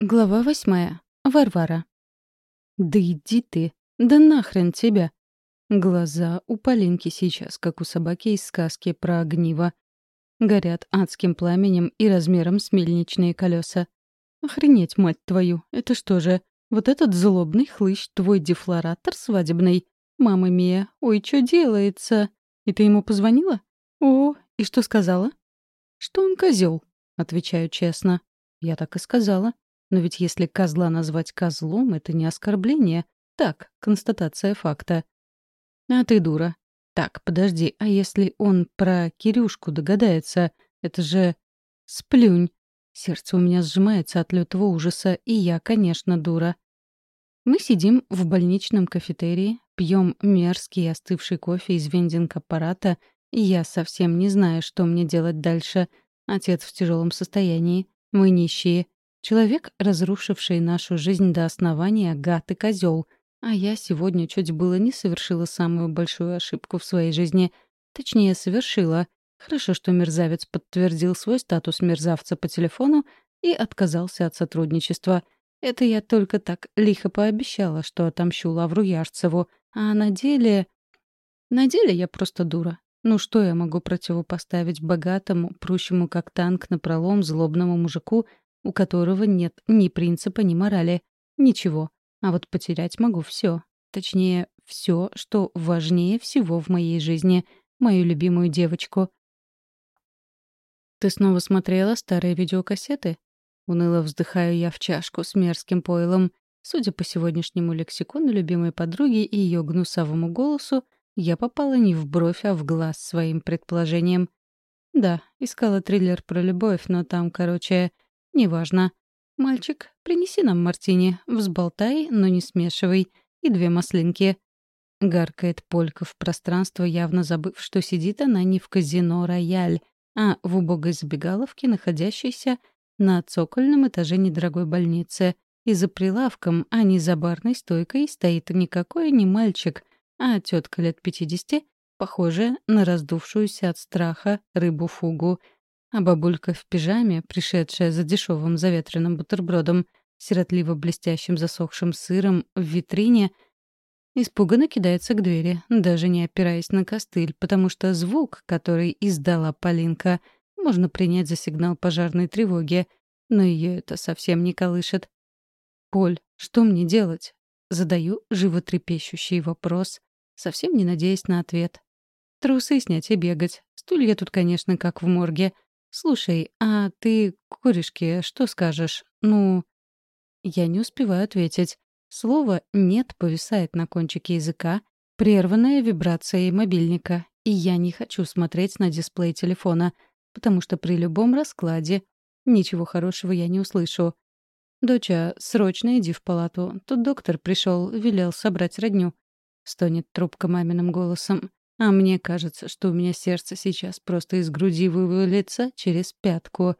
Глава восьмая. Варвара. «Да иди ты! Да нахрен тебя!» Глаза у Полинки сейчас, как у собаки из сказки про огниво. Горят адским пламенем и размером с мельничные колеса. Охренеть, мать твою! Это что же, вот этот злобный хлыщ твой дефлоратор свадебный? Мама Мия, ой, что делается? И ты ему позвонила? О, и что сказала? Что он козел, отвечаю честно. Я так и сказала. Но ведь если козла назвать козлом, это не оскорбление. Так, констатация факта. А ты дура. Так, подожди, а если он про Кирюшку догадается? Это же... Сплюнь. Сердце у меня сжимается от лютого ужаса, и я, конечно, дура. Мы сидим в больничном кафетерии, пьем мерзкий остывший кофе из вендинг-аппарата, и я совсем не знаю, что мне делать дальше. Отец в тяжелом состоянии. Мы нищие. Человек, разрушивший нашу жизнь до основания, гад и козел. А я сегодня чуть было не совершила самую большую ошибку в своей жизни. Точнее, совершила. Хорошо, что мерзавец подтвердил свой статус мерзавца по телефону и отказался от сотрудничества. Это я только так лихо пообещала, что отомщу Лавру Ярцеву. А на деле... На деле я просто дура. Ну что я могу противопоставить богатому, прущему как танк на пролом злобному мужику, у которого нет ни принципа, ни морали. Ничего. А вот потерять могу все. Точнее, все, что важнее всего в моей жизни. Мою любимую девочку. «Ты снова смотрела старые видеокассеты?» Уныло вздыхаю я в чашку с мерзким пойлом. Судя по сегодняшнему лексикону любимой подруги и ее гнусавому голосу, я попала не в бровь, а в глаз своим предположением. Да, искала триллер про любовь, но там, короче, «Неважно. Мальчик, принеси нам мартини, взболтай, но не смешивай, и две маслинки». Гаркает Полька в пространство, явно забыв, что сидит она не в казино «Рояль», а в убогой забегаловке, находящейся на цокольном этаже недорогой больницы. И за прилавком, а не за барной стойкой, стоит никакой не мальчик, а тетка лет пятидесяти, похожая на раздувшуюся от страха рыбу-фугу — а бабулька в пижаме, пришедшая за дешевым заветренным бутербродом, сиротливо блестящим засохшим сыром в витрине, испуганно кидается к двери, даже не опираясь на костыль, потому что звук, который издала Полинка, можно принять за сигнал пожарной тревоги, но ее это совсем не колышет. «Поль, что мне делать?» Задаю животрепещущий вопрос, совсем не надеясь на ответ. Трусы снять и бегать. Стулья тут, конечно, как в морге — «Слушай, а ты, корешки, что скажешь? Ну...» Я не успеваю ответить. Слово «нет» повисает на кончике языка, прерванная вибрацией мобильника, и я не хочу смотреть на дисплей телефона, потому что при любом раскладе ничего хорошего я не услышу. «Доча, срочно иди в палату. Тут доктор пришел, велел собрать родню», — стонет трубка маминым голосом. А мне кажется, что у меня сердце сейчас просто из груди вывалится через пятку.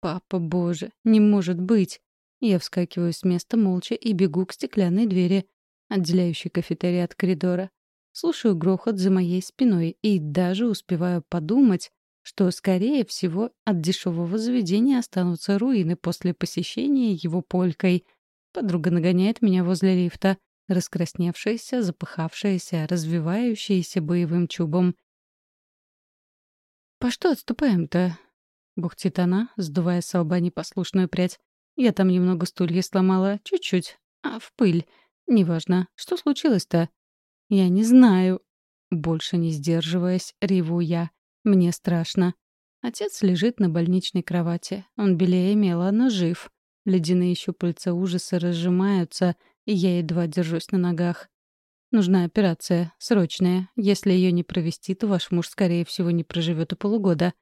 Папа, боже, не может быть. Я вскакиваю с места молча и бегу к стеклянной двери, отделяющей кафетерий от коридора. Слушаю грохот за моей спиной и даже успеваю подумать, что, скорее всего, от дешевого заведения останутся руины после посещения его полькой. Подруга нагоняет меня возле лифта раскрасневшаяся, запыхавшаяся, развивающаяся боевым чубом. «По что отступаем-то?» — бухтит она, сдувая с лба непослушную прядь. «Я там немного стулья сломала, чуть-чуть, а в пыль. Неважно. Что случилось-то?» «Я не знаю». Больше не сдерживаясь, реву я. Мне страшно. Отец лежит на больничной кровати. Он белее мела, но жив. Ледяные щупальца ужаса разжимаются, и я едва держусь на ногах. Нужна операция, срочная. Если ее не провести, то ваш муж, скорее всего, не проживет и полугода.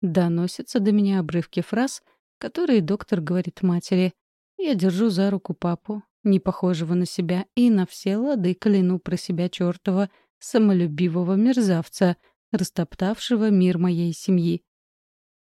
Доносятся до меня обрывки фраз, которые доктор говорит матери. Я держу за руку папу, не похожего на себя, и на все лады кляну про себя чертова, самолюбивого мерзавца, растоптавшего мир моей семьи.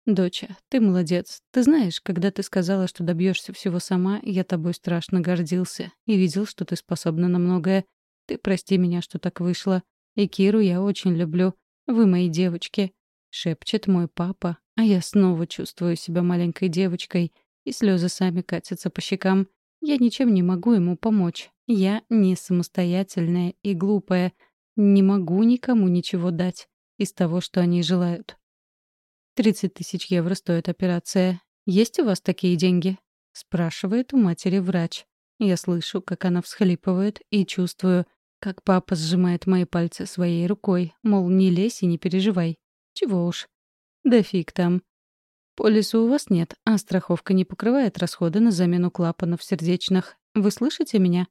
«Доча, ты молодец. Ты знаешь, когда ты сказала, что добьешься всего сама, я тобой страшно гордился и видел, что ты способна на многое. Ты прости меня, что так вышло. И Киру я очень люблю. Вы мои девочки», — шепчет мой папа, а я снова чувствую себя маленькой девочкой и слезы сами катятся по щекам. Я ничем не могу ему помочь. Я не самостоятельная и глупая. Не могу никому ничего дать из того, что они желают. 30 тысяч евро стоит операция. Есть у вас такие деньги? Спрашивает у матери врач. Я слышу, как она всхлипывает, и чувствую, как папа сжимает мои пальцы своей рукой, мол, не лезь и не переживай. Чего уж. Да фиг там. Полиса у вас нет, а страховка не покрывает расходы на замену клапанов сердечных. Вы слышите меня?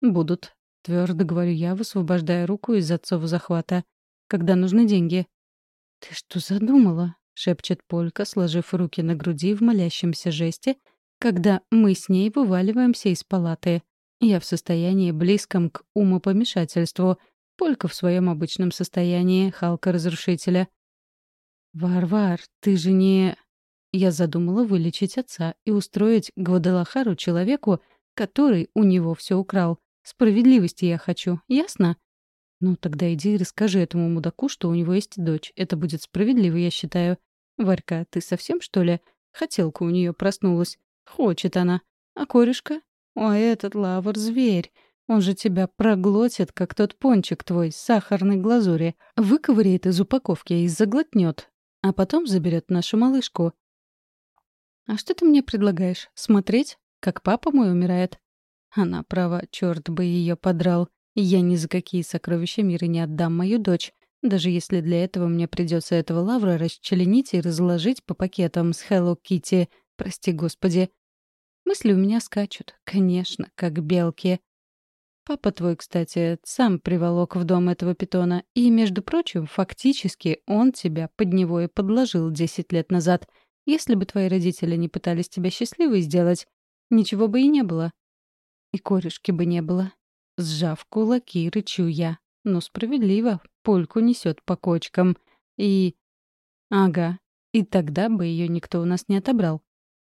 Будут. Твердо говорю я, высвобождая руку из отцова захвата. Когда нужны деньги? Ты что задумала? Шепчет Полька, сложив руки на груди в молящемся жесте, когда мы с ней вываливаемся из палаты. Я в состоянии близком к умопомешательству, Полька в своем обычном состоянии, Халка-разрушителя. «Варвар, ты же не...» Я задумала вылечить отца и устроить Гвадалахару человеку, который у него все украл. Справедливости я хочу, ясно? Ну, тогда иди и расскажи этому мудаку, что у него есть дочь. Это будет справедливо, я считаю. Варька, ты совсем, что ли? Хотелка у нее проснулась. Хочет она. А корешка? Ой, этот лавр — зверь. Он же тебя проглотит, как тот пончик твой с сахарной глазури. Выковыряет из упаковки и заглотнет. А потом заберет нашу малышку. А что ты мне предлагаешь? Смотреть, как папа мой умирает? Она права, черт бы ее подрал. Я ни за какие сокровища мира не отдам мою дочь. Даже если для этого мне придется этого лавра расчленить и разложить по пакетам с Hello Kitty, прости господи. Мысли у меня скачут, конечно, как белки. Папа твой, кстати, сам приволок в дом этого питона, и, между прочим, фактически он тебя под него и подложил 10 лет назад. Если бы твои родители не пытались тебя счастливой сделать, ничего бы и не было. И корешки бы не было. Сжав кулаки, рычу я. Ну, справедливо, польку несет по кочкам. И... Ага, и тогда бы ее никто у нас не отобрал.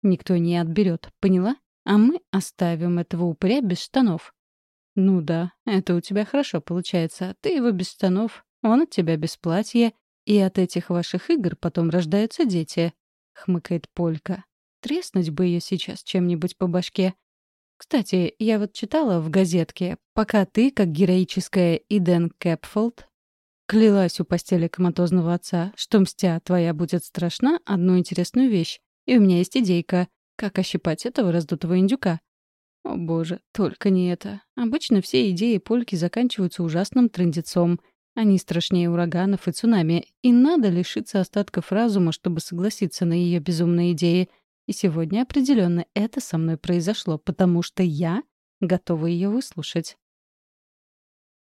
Никто не отберет, поняла? А мы оставим этого упыря без штанов. Ну да, это у тебя хорошо получается. Ты его без штанов, он от тебя без платья, и от этих ваших игр потом рождаются дети. Хмыкает Полька. Треснуть бы ее сейчас чем-нибудь по башке. Кстати, я вот читала в газетке, пока ты, как героическая Иден Кэпфолд, клялась у постели коматозного отца, что мстя твоя будет страшна, одну интересную вещь. И у меня есть идейка, как ощипать этого раздутого индюка. О боже, только не это. Обычно все идеи Польки заканчиваются ужасным трындецом. Они страшнее ураганов и цунами, и надо лишиться остатков разума, чтобы согласиться на ее безумные идеи — и сегодня определенно это со мной произошло, потому что я готова ее выслушать.